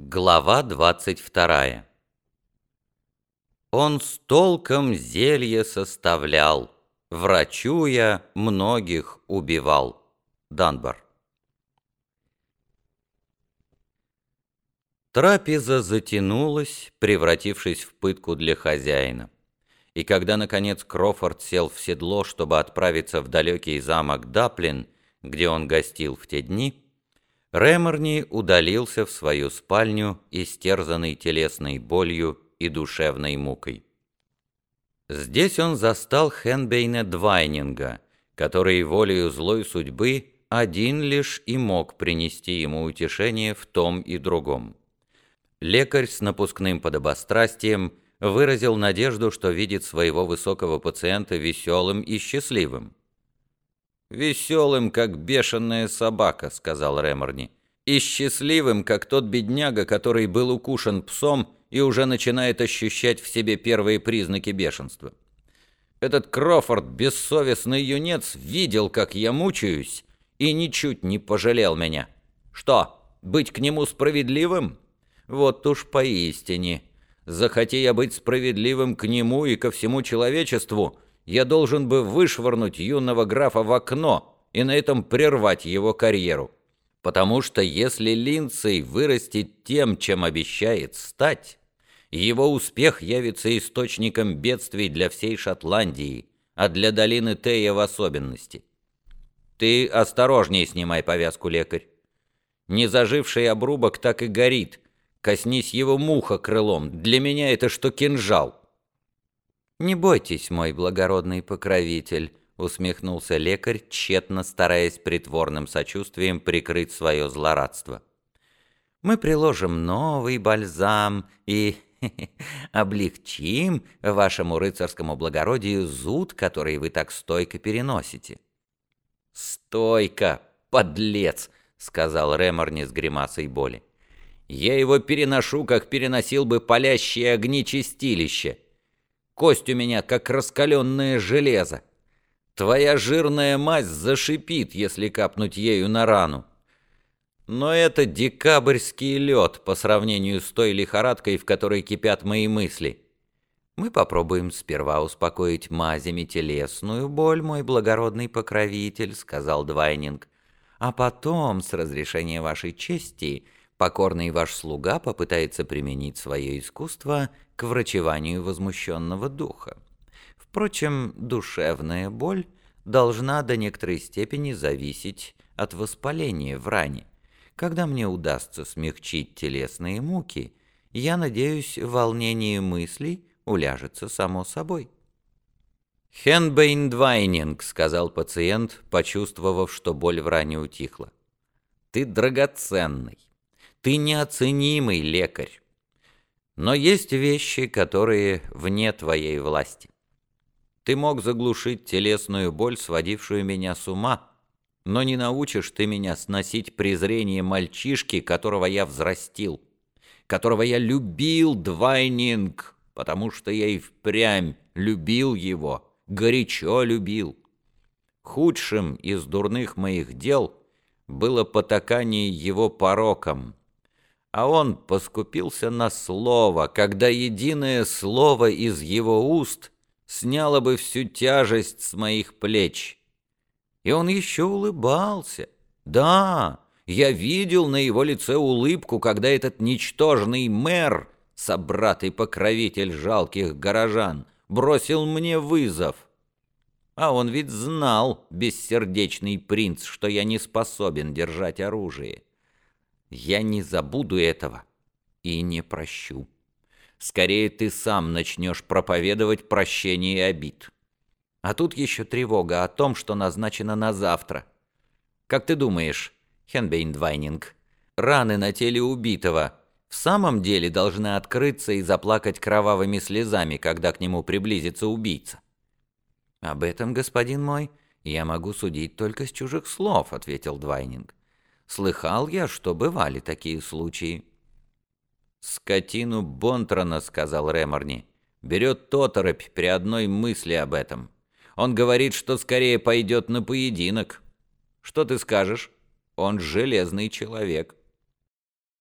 Глава двадцать вторая. Он с толком зелье составлял, Врачу я многих убивал. Данбар. Трапеза затянулась, превратившись в пытку для хозяина. И когда, наконец, Крофорд сел в седло, чтобы отправиться в далекий замок Даплин, где он гостил в те дни, Реморни удалился в свою спальню, истерзанный телесной болью и душевной мукой. Здесь он застал Хенбейна Двайнинга, который волею злой судьбы один лишь и мог принести ему утешение в том и другом. Лекарь с напускным подобострастием выразил надежду, что видит своего высокого пациента веселым и счастливым. «Веселым, как бешеная собака», — сказал Реморни, «и счастливым, как тот бедняга, который был укушен псом и уже начинает ощущать в себе первые признаки бешенства. Этот Крофорд, бессовестный юнец, видел, как я мучаюсь, и ничуть не пожалел меня. Что, быть к нему справедливым? Вот уж поистине. Захоти я быть справедливым к нему и ко всему человечеству — я должен бы вышвырнуть юного графа в окно и на этом прервать его карьеру. Потому что если Линдсей вырастет тем, чем обещает стать, его успех явится источником бедствий для всей Шотландии, а для долины Тея в особенности. Ты осторожнее снимай повязку, лекарь. Незаживший обрубок так и горит. Коснись его муха крылом. Для меня это что кинжал. «Не бойтесь, мой благородный покровитель», — усмехнулся лекарь, тщетно стараясь притворным сочувствием прикрыть свое злорадство. «Мы приложим новый бальзам и облегчим вашему рыцарскому благородию зуд, который вы так стойко переносите». «Стойко, подлец!» — сказал Реморни с гримасой боли. «Я его переношу, как переносил бы палящие огни чистилища. Кость у меня, как раскаленное железо. Твоя жирная мазь зашипит, если капнуть ею на рану. Но это декабрьский лед по сравнению с той лихорадкой, в которой кипят мои мысли. Мы попробуем сперва успокоить мазями телесную боль, мой благородный покровитель, сказал Двайнинг. А потом, с разрешения вашей чести, покорный ваш слуга попытается применить свое искусство к врачеванию возмущенного духа. Впрочем, душевная боль должна до некоторой степени зависеть от воспаления в ране. Когда мне удастся смягчить телесные муки, я надеюсь, волнение мыслей уляжется само собой. «Хенбейн Двайнинг», — сказал пациент, почувствовав, что боль в ране утихла. «Ты драгоценный, ты неоценимый лекарь. Но есть вещи, которые вне твоей власти. Ты мог заглушить телесную боль, сводившую меня с ума, но не научишь ты меня сносить презрение мальчишки, которого я взрастил, которого я любил, Двайнинг, потому что я и впрямь любил его, горячо любил. Худшим из дурных моих дел было потакание его пороком, а он поскупился на слово, когда единое слово из его уст сняло бы всю тяжесть с моих плеч. И он еще улыбался. Да, я видел на его лице улыбку, когда этот ничтожный мэр, собрат и покровитель жалких горожан, бросил мне вызов. А он ведь знал, бессердечный принц, что я не способен держать оружие. Я не забуду этого и не прощу. Скорее ты сам начнешь проповедовать прощение и обид. А тут еще тревога о том, что назначено на завтра. Как ты думаешь, Хенбейн Двайнинг, раны на теле убитого в самом деле должны открыться и заплакать кровавыми слезами, когда к нему приблизится убийца? Об этом, господин мой, я могу судить только с чужих слов, ответил Двайнинг. Слыхал я, что бывали такие случаи». «Скотину Бонтрона», — сказал Реморни, — «берет тоторопь при одной мысли об этом. Он говорит, что скорее пойдет на поединок. Что ты скажешь? Он железный человек».